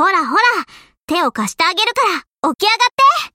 ほらほら、手を貸してあげるから、起き上がって。